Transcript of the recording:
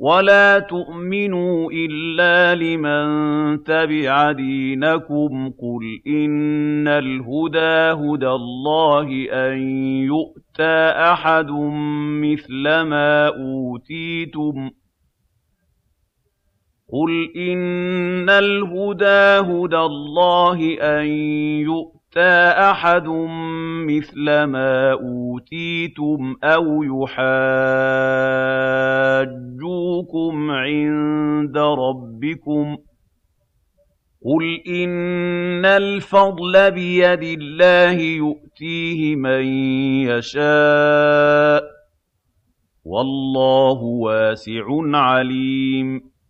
وَلَا تُؤْمِنُوا إِلَّا لِمَن تَبِعَ دِينَكُمْ ۚ قُلْ إِنَّ الْهُدَىٰ هُدَى اللَّهِ أَن يُؤْتَىٰ أَحَدٌ مِّثْلَ مَا أُوتِيتُمْ ۚ أَوْ يُحَاجُّوكُمْ عِندَ رَبِّكُمْ ۗ قُلْ إِنَّ الْفَضْلَ بِيَدِ اللَّهِ يُؤْتِيهِ مَن يَشَاءُ ۗ وَاللَّهُ وَاسِعٌ عَلِيمٌ